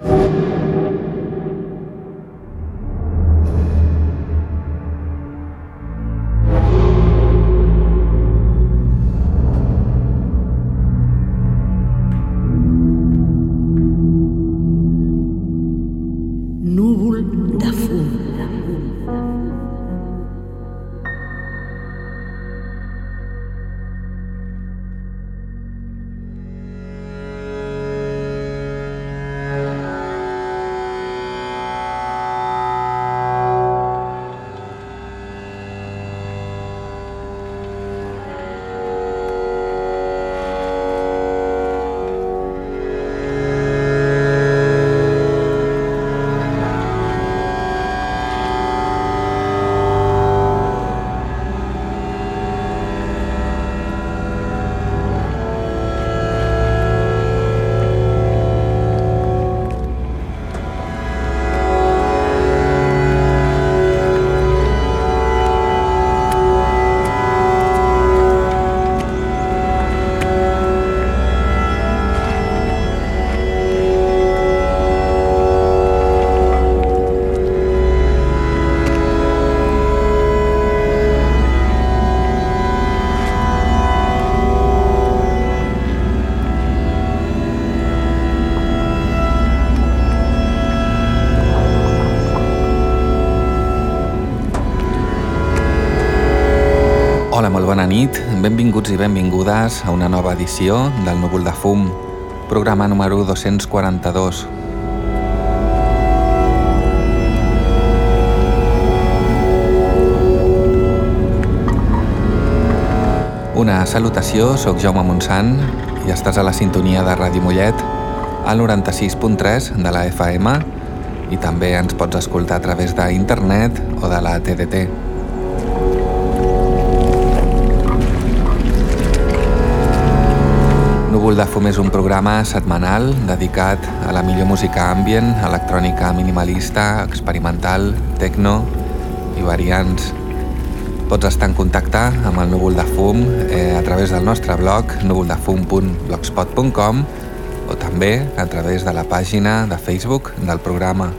nit, benvinguts i benvingudes a una nova edició del Núvol de Fum, programa número 242. Una salutació, sóc Jaume Montsant i estàs a la sintonia de Ràdio Mollet al 96.3 de la FM i també ens pots escoltar a través d'internet o de la TDT. Núvol de Fum és un programa setmanal dedicat a la millor música ambient, electrònica minimalista, experimental, techno i variants. Pots estar en contacte amb el Núvol de Fum eh, a través del nostre blog núvoldefum.blogspot.com o també a través de la pàgina de Facebook del programa.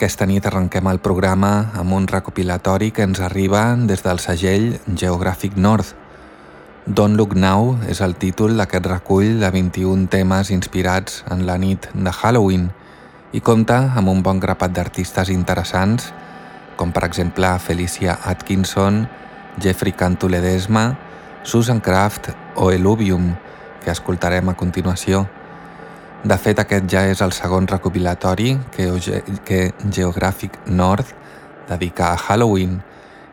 Aquesta nit arrenquem el programa amb un recopilatori que ens arriba des del segell Geographic North. Don't Look Now és el títol d'aquest recull de 21 temes inspirats en la nit de Halloween i compta amb un bon grapat d'artistes interessants com per exemple Felicia Atkinson, Jeffrey Cantu Ledesma, Susan Kraft o Eluvium, que escoltarem a continuació. De fet, aquest ja és el segon recopilatori que, que Geogràfic Nord dedica a Halloween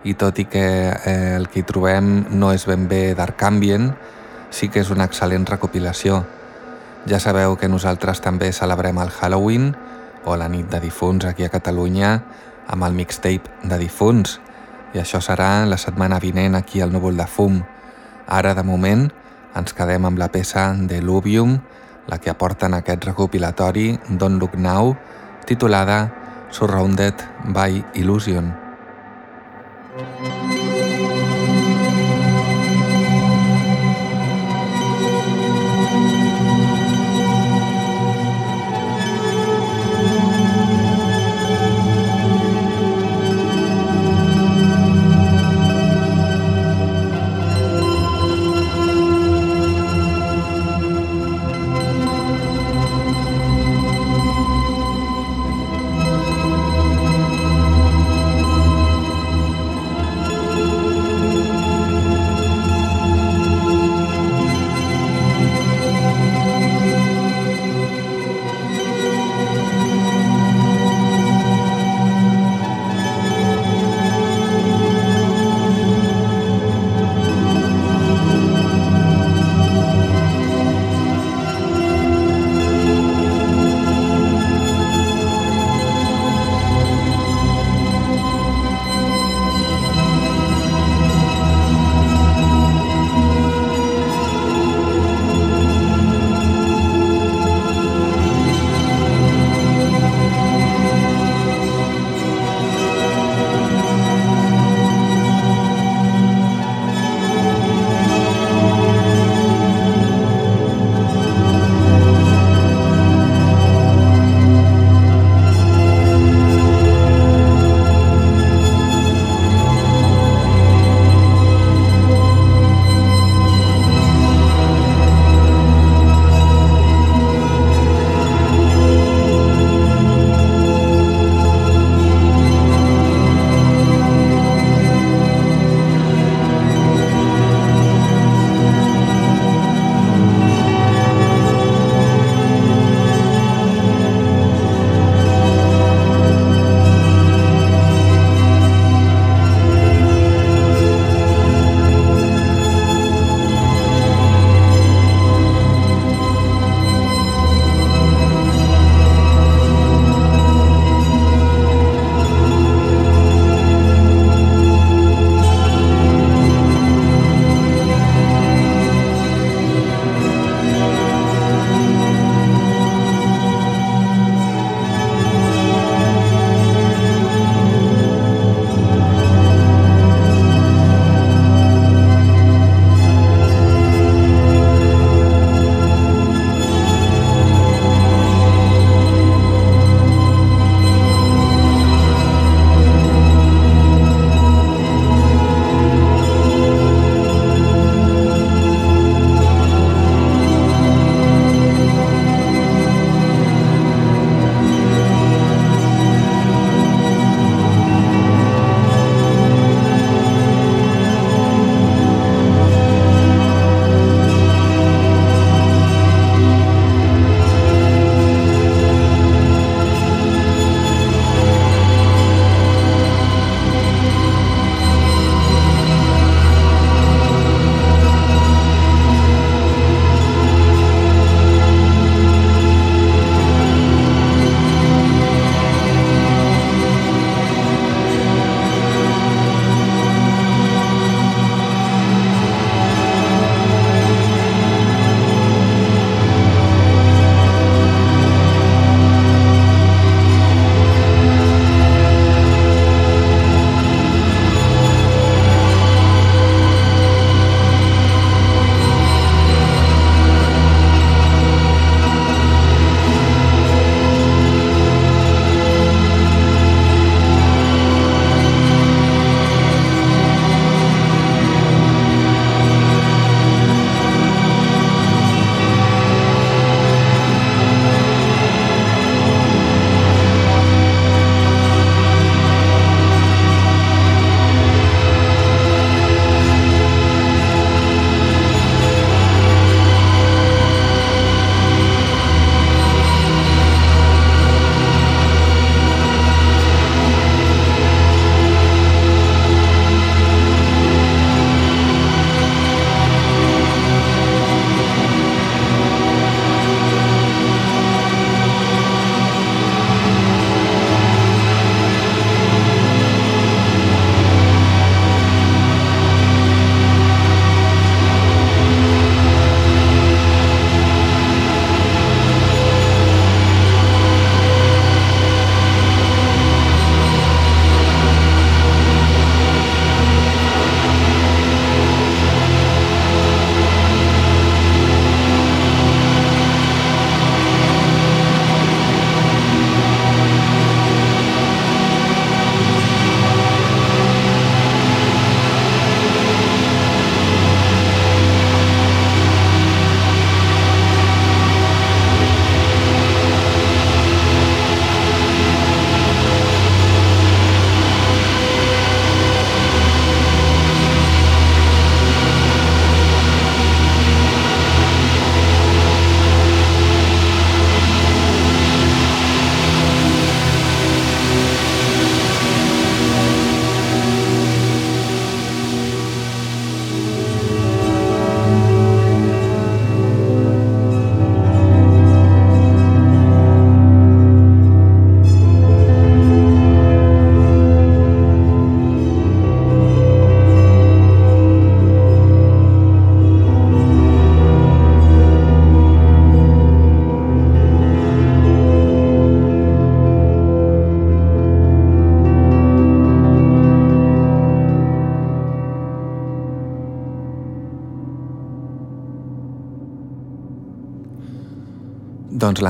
i tot i que eh, el que hi trobem no és ben bé Dark Ambient, sí que és una excel·lent recopilació. Ja sabeu que nosaltres també celebrem el Halloween o la nit de difunts aquí a Catalunya amb el mixtape de difunts i això serà la setmana vinent aquí al Núvol de Fum. Ara, de moment, ens quedem amb la peça de Lubium, la que aporten aquest recopilatori d'On Look Now, titulada Surrounded by Illusion.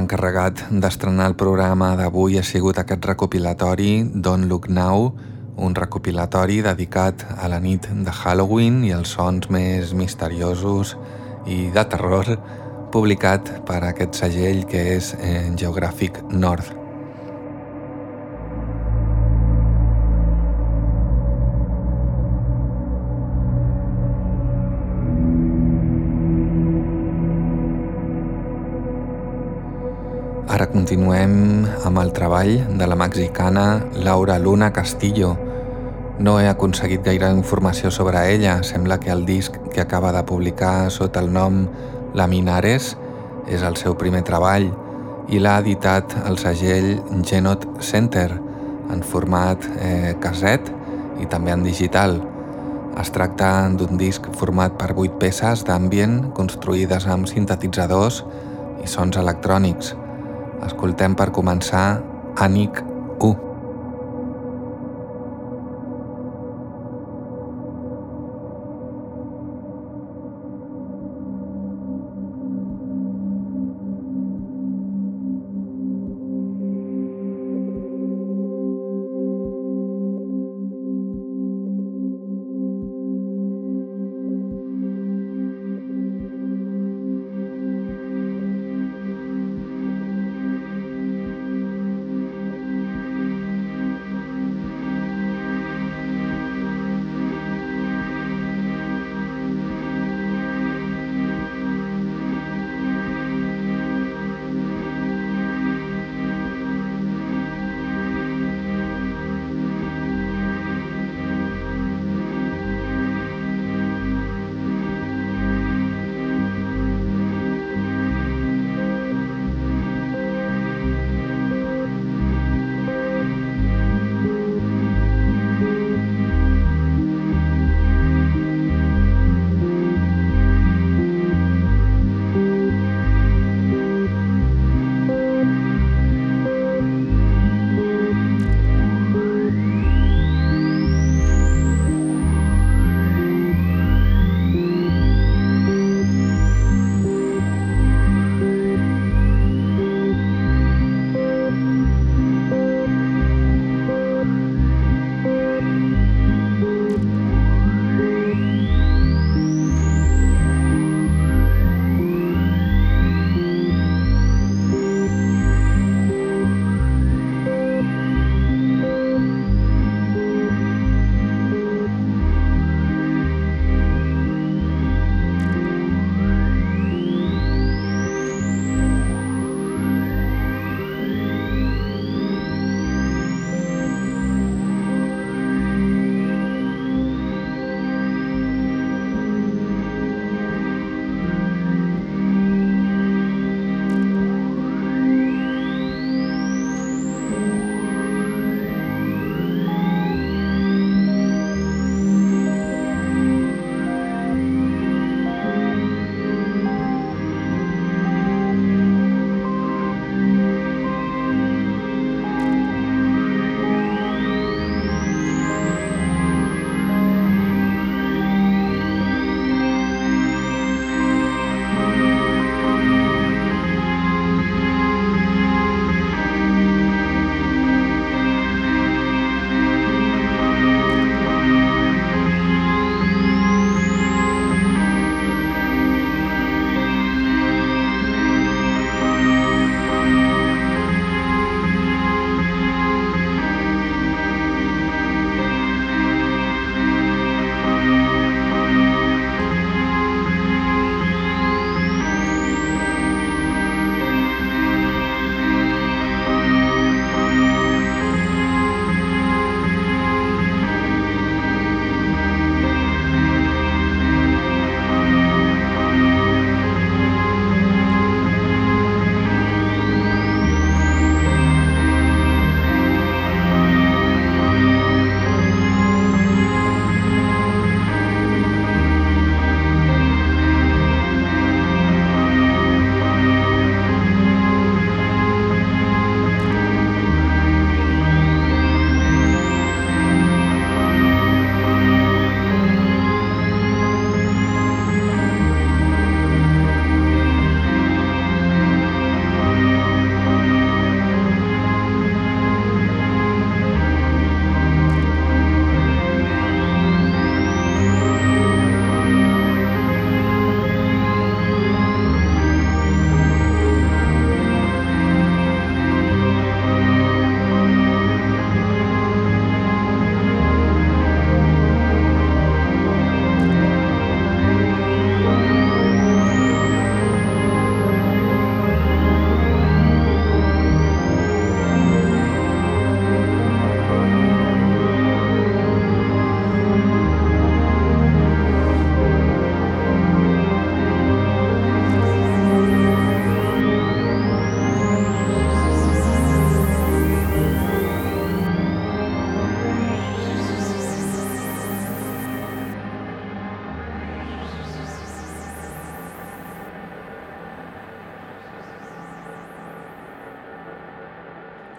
L'encarregat d'estrenar el programa d'avui ha sigut aquest recopilatori Don't Look Now, un recopilatori dedicat a la nit de Halloween i els sons més misteriosos i de terror publicat per aquest segell que és en eh, Geographic Ara continuem amb el treball de la mexicana Laura Luna Castillo. No he aconseguit gaire informació sobre ella. Sembla que el disc que acaba de publicar sota el nom Laminares és el seu primer treball i l'ha editat el segell Genot Center en format eh, caset i també en digital. Es tracta d'un disc format per 8 peces d'ambient construïdes amb sintetitzadors i sons electrònics. Escoltem per començar Ànic 1.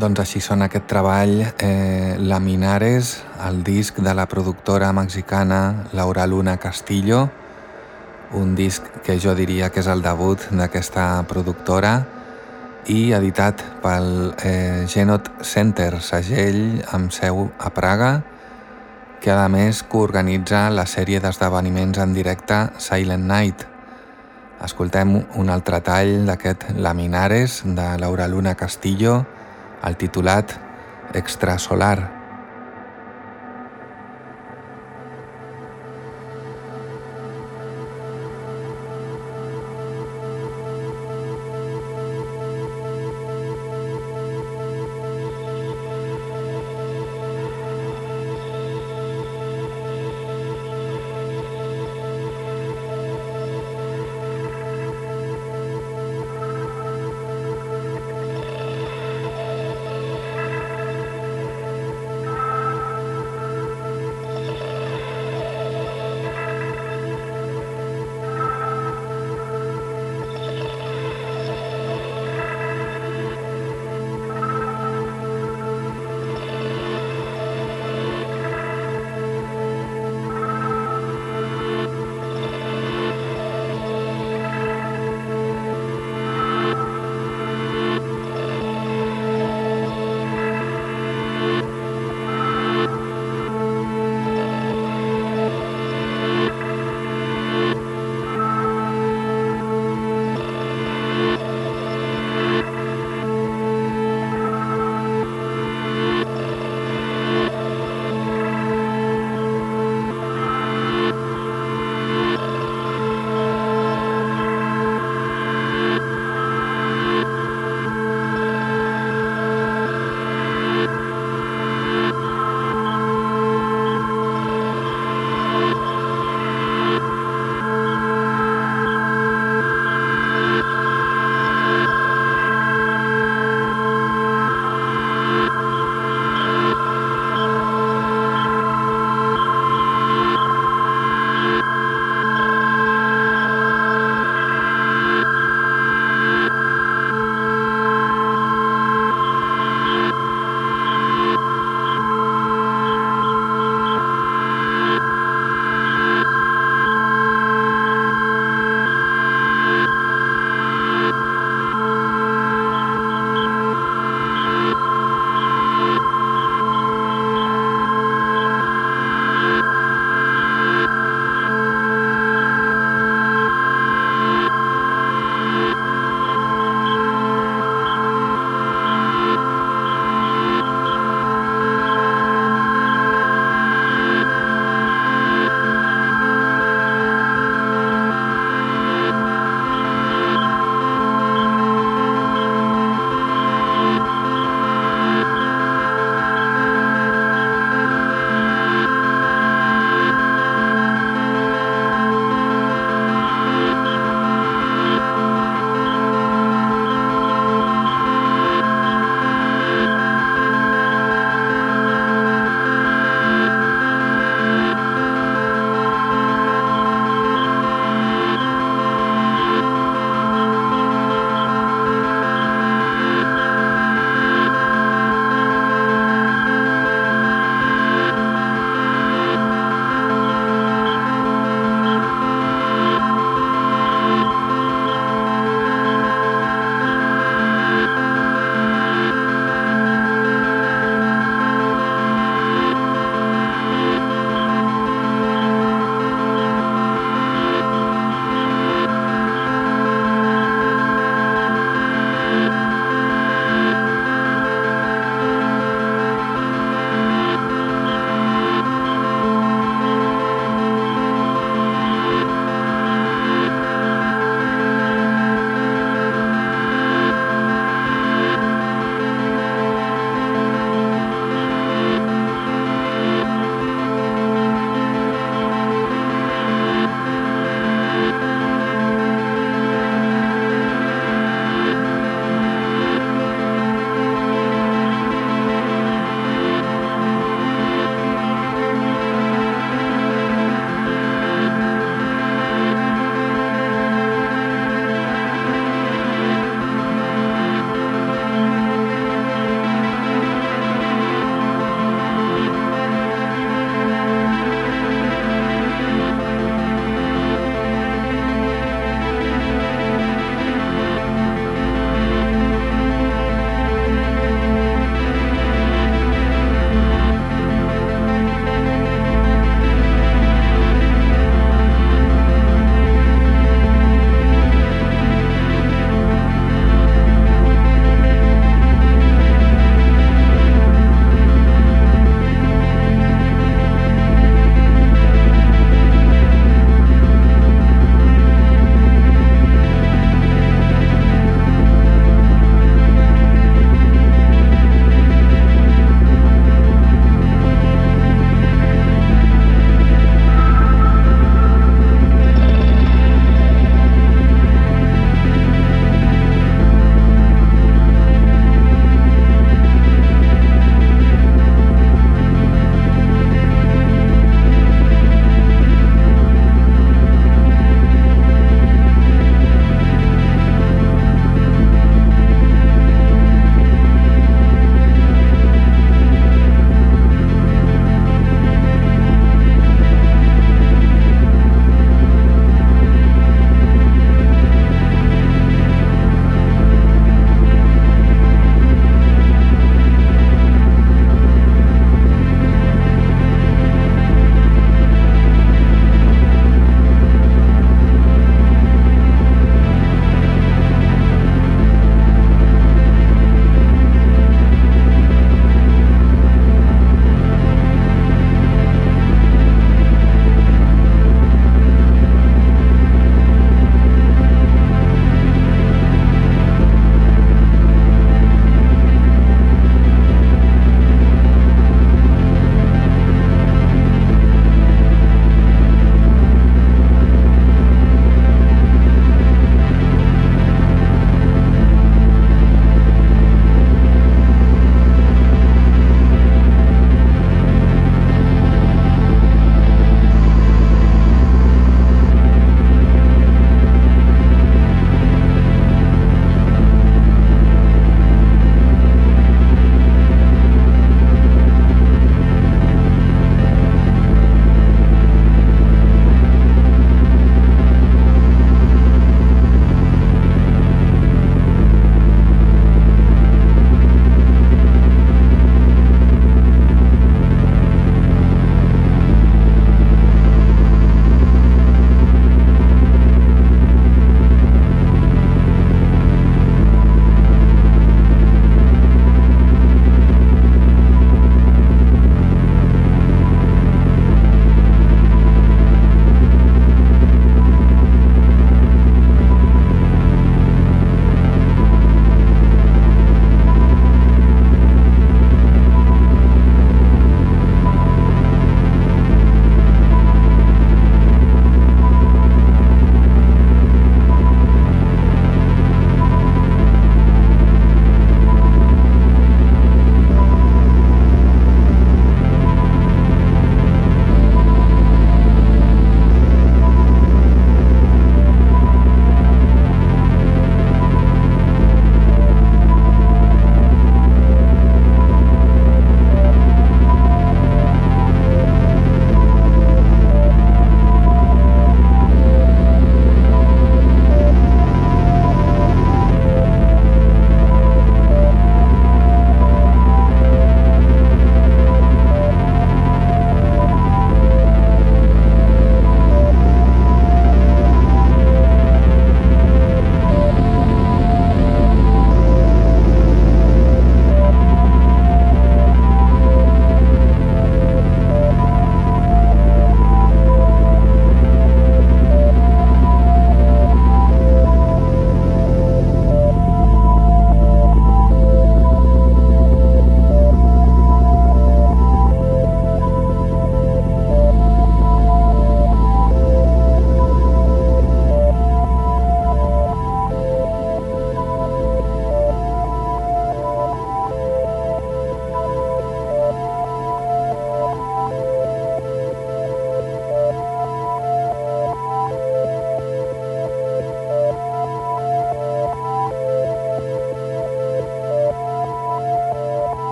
Doncs així sona aquest treball eh, Laminares, el disc de la productora mexicana Laura Luna Castillo, un disc que jo diria que és el debut d'aquesta productora i editat pel eh, Genot Center, segell amb seu a Praga, que a més coorganitza la sèrie d'esdeveniments en directe Silent Night. Escoltem un altre tall d'aquest Laminares de Laura Luna Castillo, el titulat Extrasolar.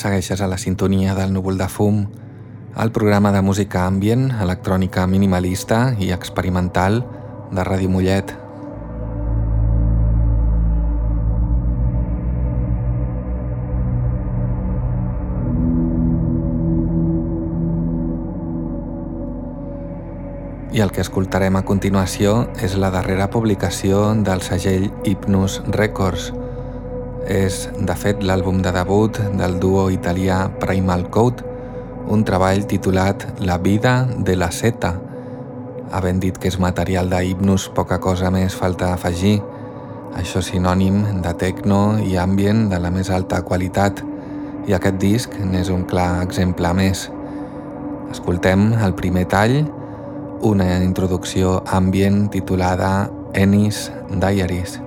Segueixes a la sintonia del núvol de fum, el programa de música ambient, electrònica minimalista i experimental de Ràdio Mollet. I el que escoltarem a continuació és la darrera publicació del segell Hypnus Records. És, de fet, l'àlbum de debut del duo italià Primal Code, un treball titulat La vida de la seta. Havent dit que és material de Hypnus, poca cosa més falta afegir. Això sinònim de techno i ambient de la més alta qualitat, i aquest disc n'és un clar exemple més. Escoltem el primer tall, una introducció ambient titulada Ennis Diaries.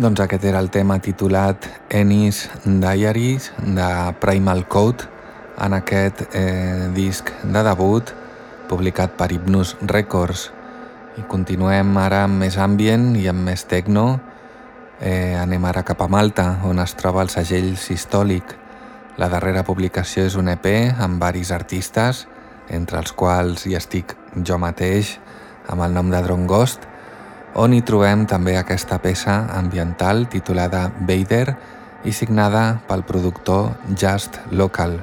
Doncs aquest era el tema titulat Ennis Diaries de Primal Code en aquest eh, disc de debut publicat per Hypnus Records. I continuem ara amb més ambient i amb més techno. Eh, anem ara cap a Malta, on es troba el segell Sistòlic. La darrera publicació és un EP amb varis artistes, entre els quals hi estic jo mateix, amb el nom de Drone Ghost, on hi trobem també aquesta peça ambiental titulada Vader i signada pel productor Just Local.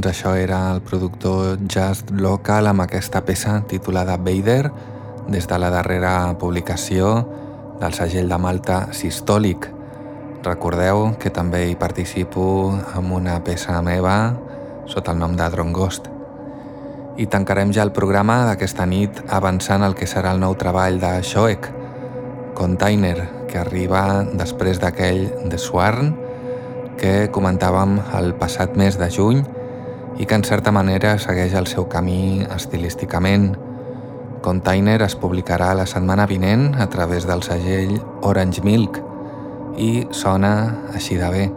Doncs això era el productor Just Local amb aquesta peça titulada Vader des de la darrera publicació del segell de Malta Sistòlic. Recordeu que també hi participo amb una peça meva sota el nom de Drongost. I tancarem ja el programa d'aquesta nit avançant el que serà el nou treball de Shoek, Container, que arriba després d'aquell de Swarn, que comentàvem el passat mes de juny i que en certa manera segueix el seu camí estilísticament. Container es publicarà la setmana vinent a través del segell Orange Milk i sona així de bé.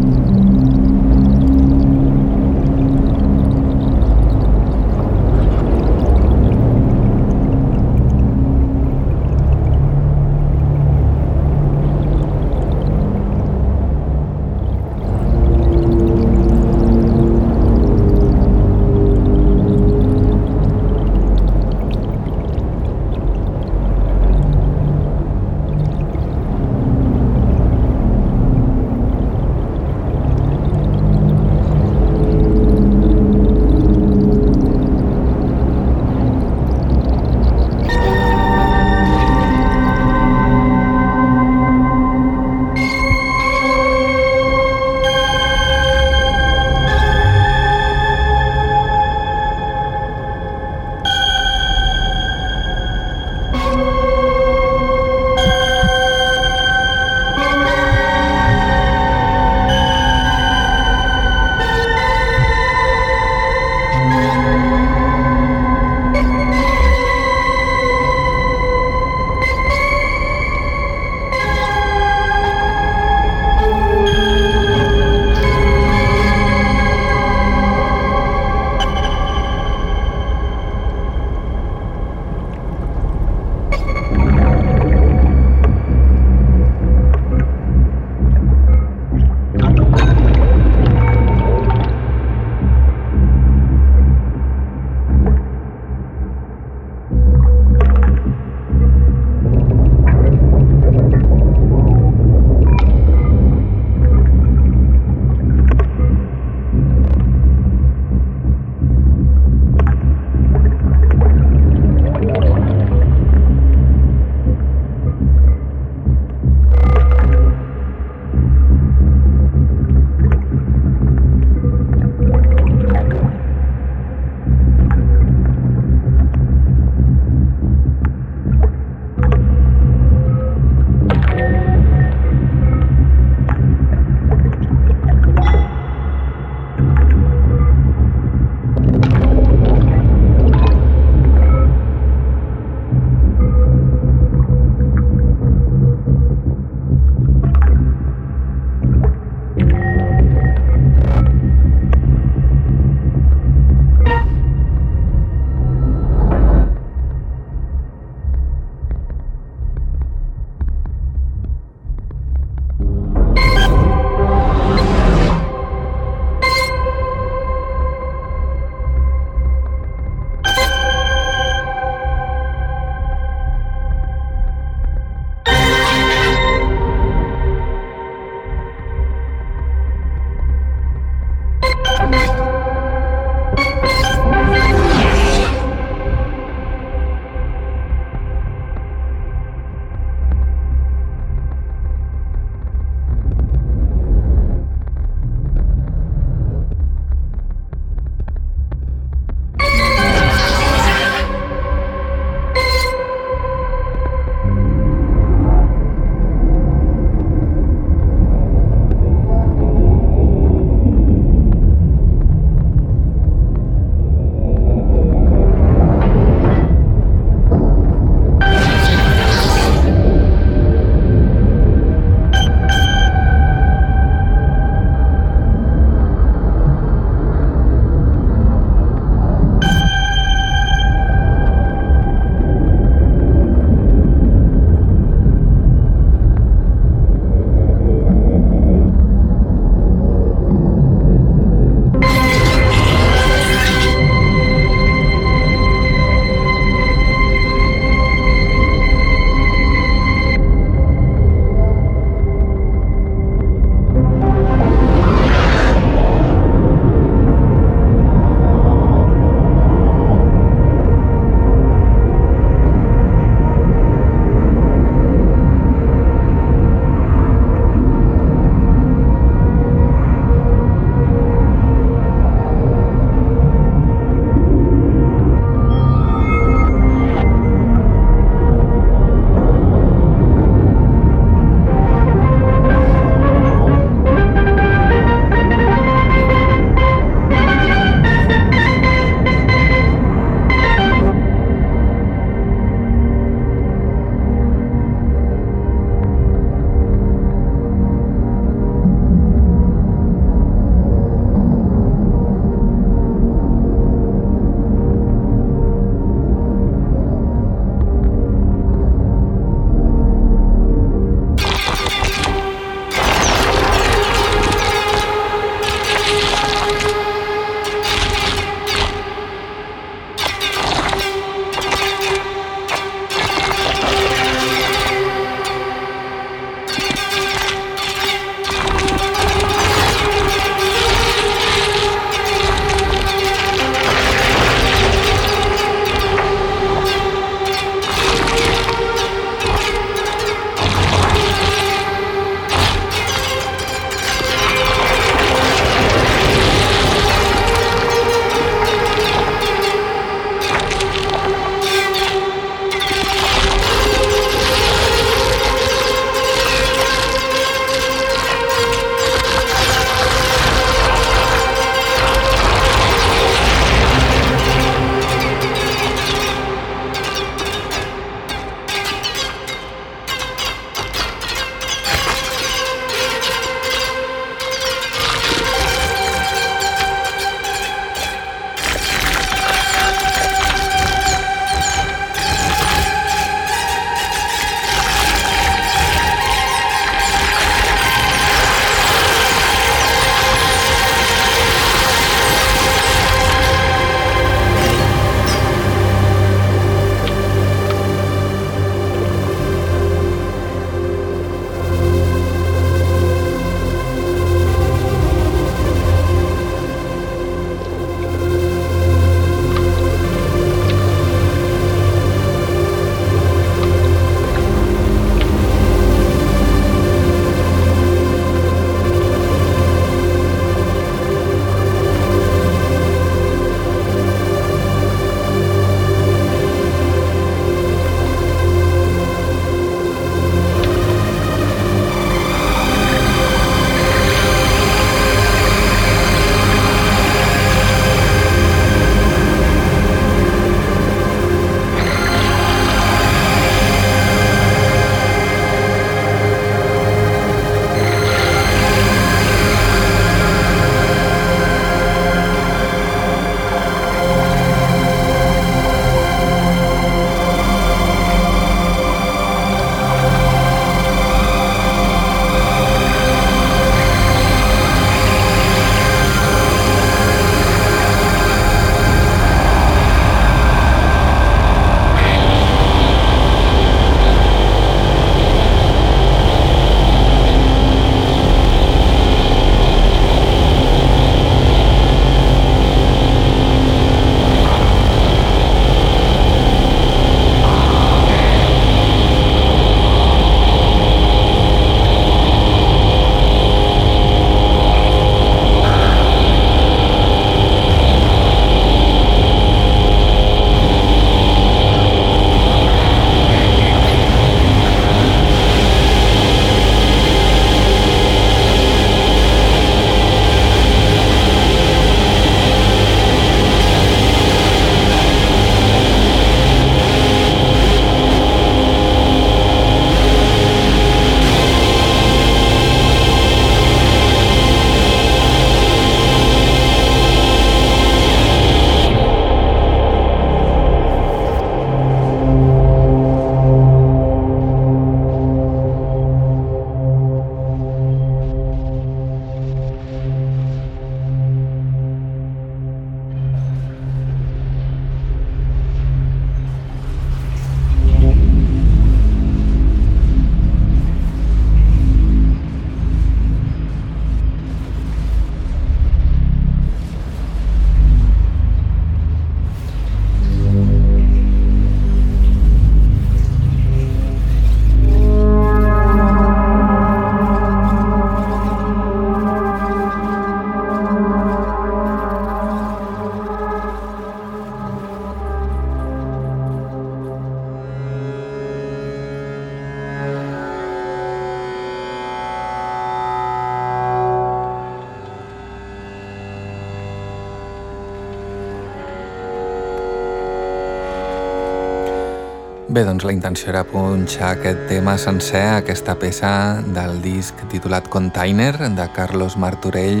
Bé, doncs la intenció era punxar aquest tema sencer, aquesta peça del disc titulat Container de Carlos Martorell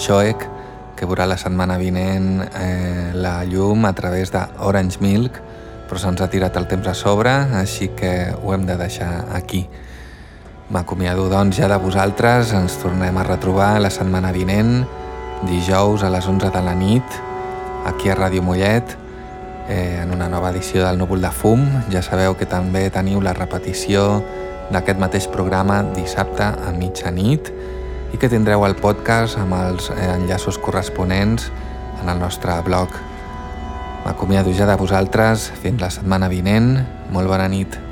Xoec, que veurà la setmana vinent eh, la llum a través de Orange Milk, però se'ns ha tirat el temps a sobre, així que ho hem de deixar aquí. M'acomiado doncs ja de vosaltres, ens tornem a retrobar la setmana vinent, dijous a les 11 de la nit, aquí a Ràdio Mollet, eh, en una nova edició del Núvol de Fum. Ja sabeu que també teniu la repetició d'aquest mateix programa dissabte a mitjanit i que tindreu el podcast amb els eh, enllaços corresponents en el nostre blog. M'acomiado ja de vosaltres. Fins la setmana vinent. Molt bona nit.